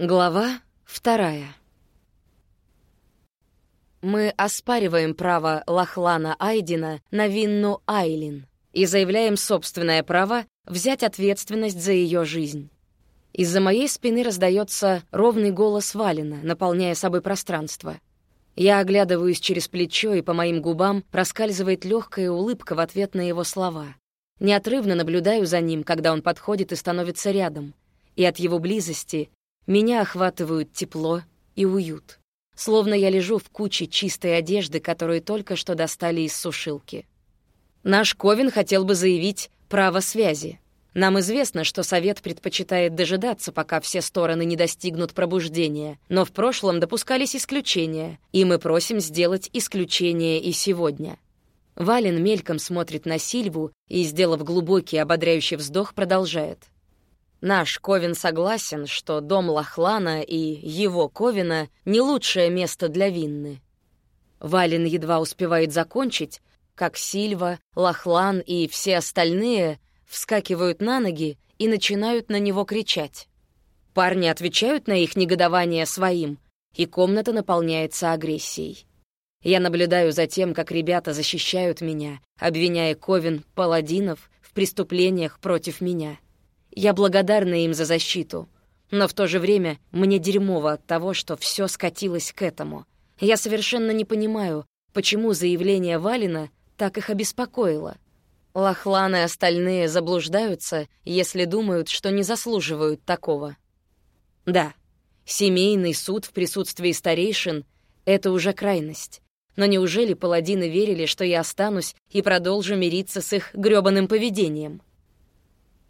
Глава вторая. Мы оспариваем право Лахлана Айдина на Винну Айлин и заявляем собственное право взять ответственность за ее жизнь. Из-за моей спины раздается ровный голос Валина, наполняя собой пространство. Я оглядываюсь через плечо, и по моим губам проскальзывает легкая улыбка в ответ на его слова. Неотрывно наблюдаю за ним, когда он подходит и становится рядом. И от его близости меня охватывают тепло и уют, словно я лежу в куче чистой одежды, которую только что достали из сушилки. Наш Ковен хотел бы заявить право связи. Нам известно, что Совет предпочитает дожидаться, пока все стороны не достигнут пробуждения, но в прошлом допускались исключения, и мы просим сделать исключение и сегодня. Вален мельком смотрит на Сильву и, сделав глубокий ободряющий вздох, продолжает — Наш Ковен согласен, что дом Лохлана и его Ковина — не лучшее место для Винны. Вален едва успевает закончить, как Сильва, Лохлан и все остальные вскакивают на ноги и начинают на него кричать. Парни отвечают на их негодование своим, и комната наполняется агрессией. Я наблюдаю за тем, как ребята защищают меня, обвиняя Ковен паладинов в преступлениях против меня — я благодарна им за защиту, но в то же время мне дерьмово от того, что все скатилось к этому. Я совершенно не понимаю, почему заявление Валина так их обеспокоило. Лохлан и остальные заблуждаются, если думают, что не заслуживают такого. Да, семейный суд в присутствии старейшин — это уже крайность. Но неужели паладины верили, что я останусь и продолжу мириться с их грёбаным поведением?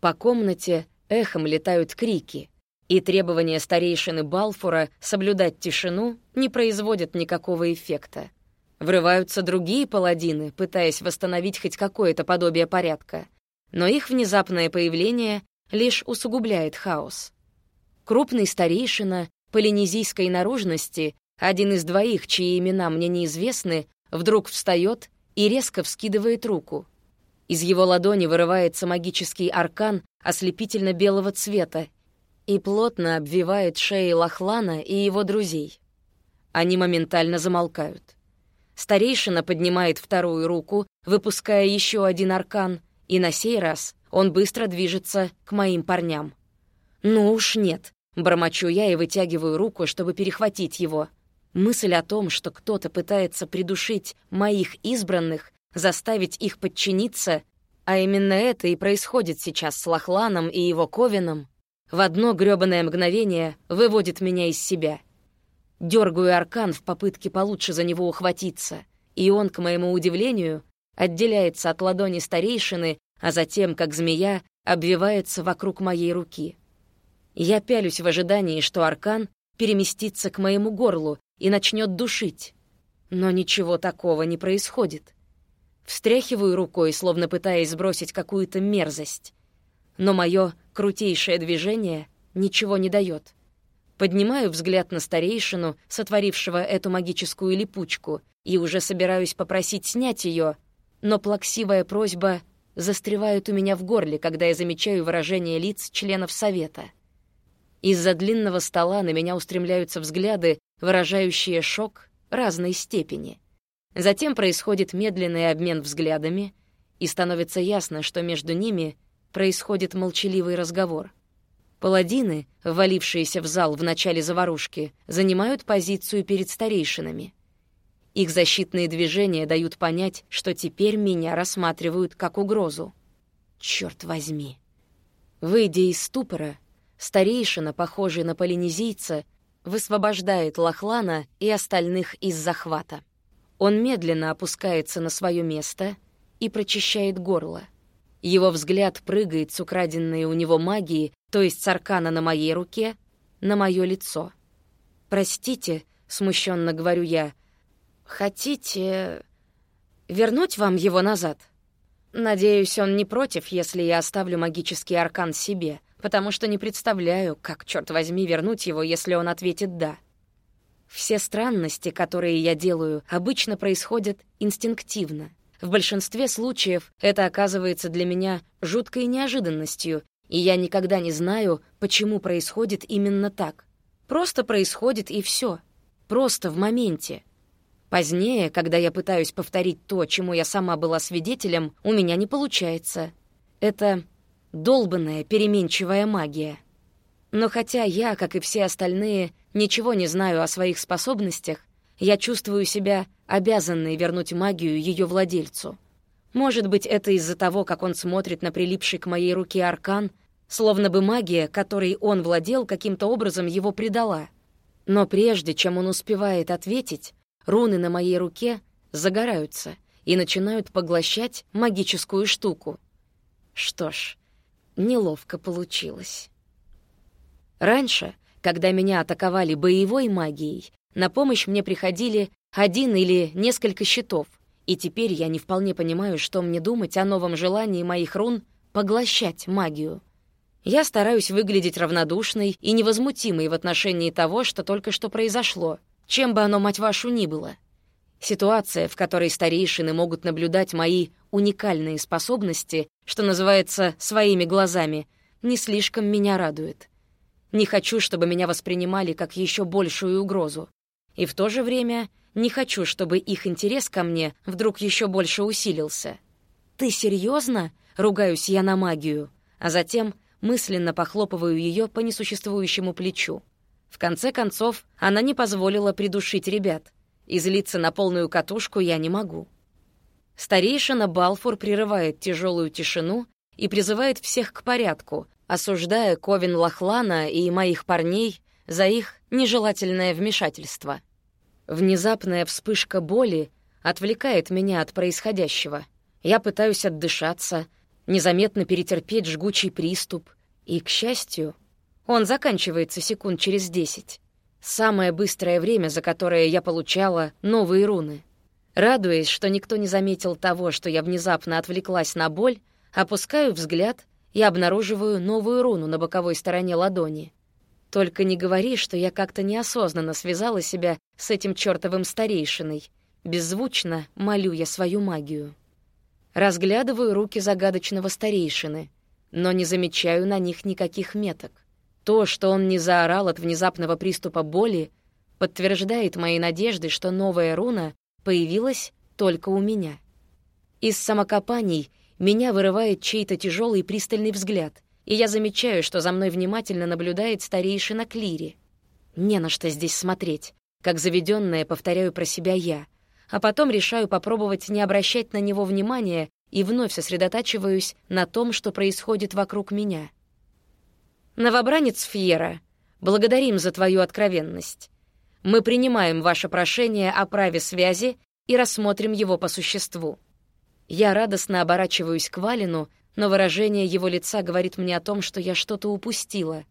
По комнате эхом летают крики, и требования старейшины Балфура соблюдать тишину не производят никакого эффекта. Врываются другие паладины, пытаясь восстановить хоть какое-то подобие порядка, но их внезапное появление лишь усугубляет хаос. Крупный старейшина полинезийской наружности, один из двоих, чьи имена мне неизвестны, вдруг встает и резко вскидывает руку — из его ладони вырывается магический аркан ослепительно-белого цвета и плотно обвивает шеи Лохлана и его друзей. Они моментально замолкают. Старейшина поднимает вторую руку, выпуская еще один аркан, и на сей раз он быстро движется к моим парням. «Ну уж нет», — бормочу я и вытягиваю руку, чтобы перехватить его. Мысль о том, что кто-то пытается придушить моих избранных, заставить их подчиниться, а именно это и происходит сейчас с Лохланом и его Ковином, в одно грёбаное мгновение выводит меня из себя. Дёргаю аркан в попытке получше за него ухватиться, и он, к моему удивлению, отделяется от ладони старейшины, а затем, как змея, обвивается вокруг моей руки. Я пялюсь в ожидании, что аркан переместится к моему горлу и начнет душить. Но ничего такого не происходит. Встряхиваю рукой, словно пытаясь сбросить какую-то мерзость. Но мое крутейшее движение ничего не дает. Поднимаю взгляд на старейшину, сотворившего эту магическую липучку, и уже собираюсь попросить снять ее, но плаксивая просьба застревает у меня в горле, когда я замечаю выражение лиц членов совета. Из-за длинного стола на меня устремляются взгляды, выражающие шок разной степени — Затем происходит медленный обмен взглядами, и становится ясно, что между ними происходит молчаливый разговор. Паладины, ввалившиеся в зал в начале заварушки, занимают позицию перед старейшинами. Их защитные движения дают понять, что теперь меня рассматривают как угрозу. Черт возьми. Выйдя из ступора, старейшина, похожий на полинезийца, высвобождает Лохлана и остальных из захвата. Он медленно опускается на свое место и прочищает горло. Его взгляд прыгает с украденной у него магии, то есть с аркана на моей руке, на мое лицо. «Простите», — смущенно говорю я, — «хотите вернуть вам его назад?» Надеюсь, он не против, если я оставлю магический аркан себе, потому что не представляю, как, черт возьми, вернуть его, если он ответит «да». Все странности, которые я делаю, обычно происходят инстинктивно. В большинстве случаев это оказывается для меня жуткой неожиданностью, и я никогда не знаю, почему происходит именно так. Просто происходит и все. Просто в моменте. Позднее, когда я пытаюсь повторить то, чему я сама была свидетелем, у меня не получается. Это долбанная переменчивая магия. Но хотя я, как и все остальные, ничего не знаю о своих способностях, я чувствую себя обязанной вернуть магию ее владельцу. Может быть, это из-за того, как он смотрит на прилипший к моей руке аркан, словно бы магия, которой он владел, каким-то образом его предала. Но прежде чем он успевает ответить, руны на моей руке загораются и начинают поглощать магическую штуку. Что ж, неловко получилось. Раньше, когда меня атаковали боевой магией, на помощь мне приходили один или несколько щитов, и теперь я не вполне понимаю, что мне думать о новом желании моих рун поглощать магию. Я стараюсь выглядеть равнодушной и невозмутимой в отношении того, что только что произошло, чем бы оно, мать вашу, ни было. Ситуация, в которой старейшины могут наблюдать мои уникальные способности, что называется, своими глазами, не слишком меня радует. Не хочу, чтобы меня воспринимали как еще большую угрозу. И в то же время не хочу, чтобы их интерес ко мне вдруг еще больше усилился. «Ты серьезно? ругаюсь я на магию, а затем мысленно похлопываю ее по несуществующему плечу. В конце концов, она не позволила придушить ребят, и злиться на полную катушку я не могу. Старейшина Балфур прерывает тяжелую тишину и призывает всех к порядку, осуждая Ковин Лохлана и моих парней за их нежелательное вмешательство. Внезапная вспышка боли отвлекает меня от происходящего. Я пытаюсь отдышаться, незаметно перетерпеть жгучий приступ, и, к счастью, он заканчивается секунд через десять. Самое быстрое время, за которое я получала новые руны. Радуясь, что никто не заметил того, что я внезапно отвлеклась на боль, опускаю взгляд — и обнаруживаю новую руну на боковой стороне ладони. Только не говори, что я как-то неосознанно связала себя с этим чёртовым старейшиной. Беззвучно молю я свою магию. Разглядываю руки загадочного старейшины, но не замечаю на них никаких меток. То, что он не заорал от внезапного приступа боли, подтверждает мои надежды, что новая руна появилась только у меня. Из самокопаний меня вырывает чей-то тяжелый пристальный взгляд, и я замечаю, что за мной внимательно наблюдает старейшина Клири. Не на что здесь смотреть, как заведенная повторяю про себя я, а потом решаю попробовать не обращать на него внимания и вновь сосредотачиваюсь на том, что происходит вокруг меня. «Новобранец Фьера, благодарим за твою откровенность. Мы принимаем ваше прошение о праве связи и рассмотрим его по существу. Я радостно оборачиваюсь к Валину, но выражение его лица говорит мне о том, что я что-то упустила.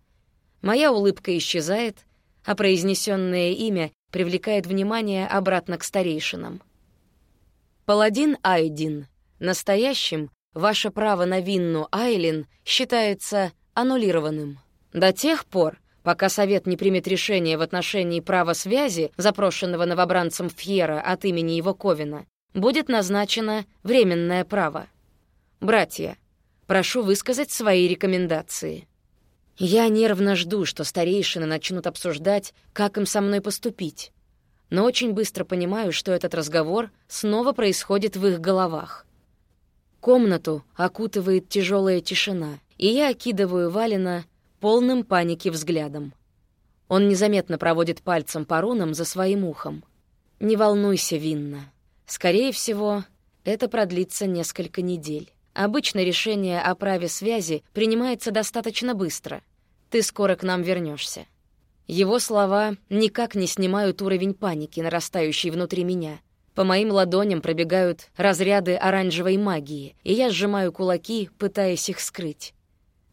Моя улыбка исчезает, а произнесенное имя привлекает внимание обратно к старейшинам. Паладин Айдин. Настоящим ваше право на винну Айлин считается аннулированным. До тех пор, пока Совет не примет решение в отношении права связи, запрошенного новобранцем Фьера от имени его Ковина, будет назначено временное право. Братья, прошу высказать свои рекомендации. Я нервно жду, что старейшины начнут обсуждать, как им со мной поступить. Но очень быстро понимаю, что этот разговор снова происходит в их головах. Комнату окутывает тяжелая тишина, и я окидываю Валина полным паники взглядом. Он незаметно проводит пальцем по рунам за своим ухом. «Не волнуйся, Винна. Скорее всего, это продлится несколько недель. Обычно решение о праве связи принимается достаточно быстро. Ты скоро к нам вернешься. Его слова никак не снимают уровень паники, нарастающей внутри меня. По моим ладоням пробегают разряды оранжевой магии, и я сжимаю кулаки, пытаясь их скрыть.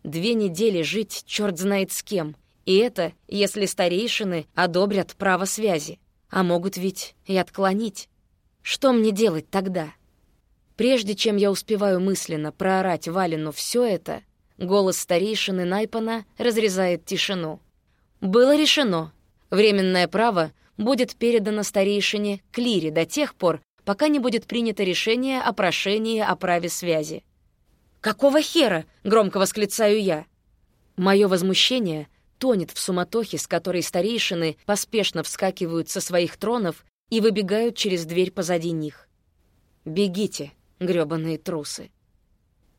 Две недели жить черт знает с кем, и это, если старейшины одобрят право связи. А могут ведь и отклонить. Что мне делать тогда? Прежде чем я успеваю мысленно проорать Валину все это, голос старейшины Найпана разрезает тишину. Было решено. Временное право будет передано старейшине Клире до тех пор, пока не будет принято решение о прошении о праве связи. «Какого хера?» — громко восклицаю я. Мое возмущение тонет в суматохе, с которой старейшины поспешно вскакивают со своих тронов и выбегают через дверь позади них. «Бегите, грёбаные трусы!»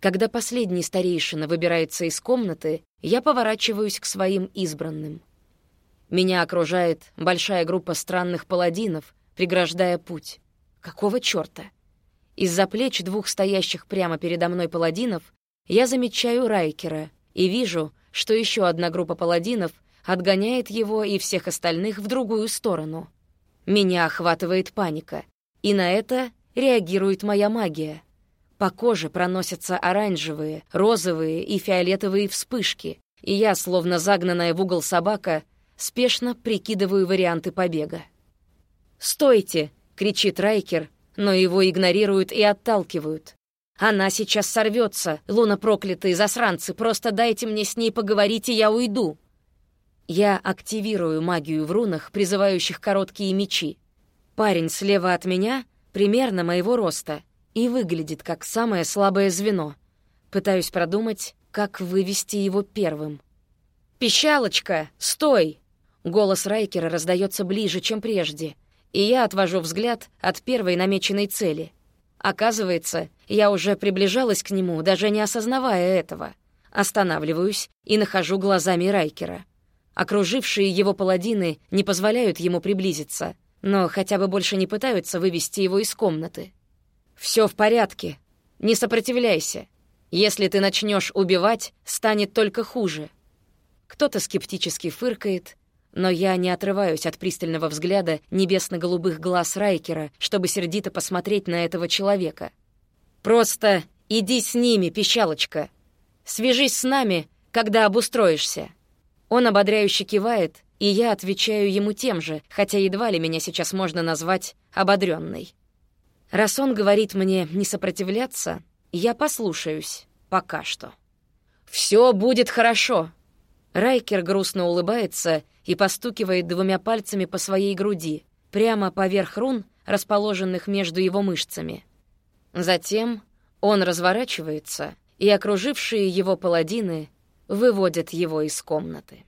Когда последний старейшина выбирается из комнаты, я поворачиваюсь к своим избранным. Меня окружает большая группа странных паладинов, преграждая путь. Какого чёрта? Из-за плеч двух стоящих прямо передо мной паладинов я замечаю Райкера и вижу, что еще одна группа паладинов отгоняет его и всех остальных в другую сторону. Меня охватывает паника, и на это реагирует моя магия. По коже проносятся оранжевые, розовые и фиолетовые вспышки, и я, словно загнанная в угол собака, спешно прикидываю варианты побега. «Стойте!» — кричит Райкер, но его игнорируют и отталкивают. «Она сейчас сорвется, лунопроклятые засранцы, просто дайте мне с ней поговорить, и я уйду!» Я активирую магию в рунах, призывающих короткие мечи. Парень слева от меня примерно моего роста и выглядит как самое слабое звено. Пытаюсь продумать, как вывести его первым. «Пищалочка, стой!» Голос Райкера раздается ближе, чем прежде — и я отвожу взгляд от первой намеченной цели. Оказывается, я уже приближалась к нему, даже не осознавая этого. Останавливаюсь и нахожу глазами Райкера. Окружившие его паладины не позволяют ему приблизиться, но хотя бы больше не пытаются вывести его из комнаты. Все в порядке. Не сопротивляйся. Если ты начнешь убивать, станет только хуже. Кто-то скептически фыркает, но я не отрываюсь от пристального взгляда небесно-голубых глаз Райкера, чтобы сердито посмотреть на этого человека. «Просто иди с ними, пищалочка. Свяжись с нами, когда обустроишься». Он ободряюще кивает, и я отвечаю ему тем же, хотя едва ли меня сейчас можно назвать ободрённой. Раз он говорит мне не сопротивляться, я послушаюсь, пока что. «Всё будет хорошо», Райкер грустно улыбается и постукивает двумя пальцами по своей груди, прямо поверх рун, расположенных между его мышцами. Затем он разворачивается, и окружившие его паладины выводят его из комнаты.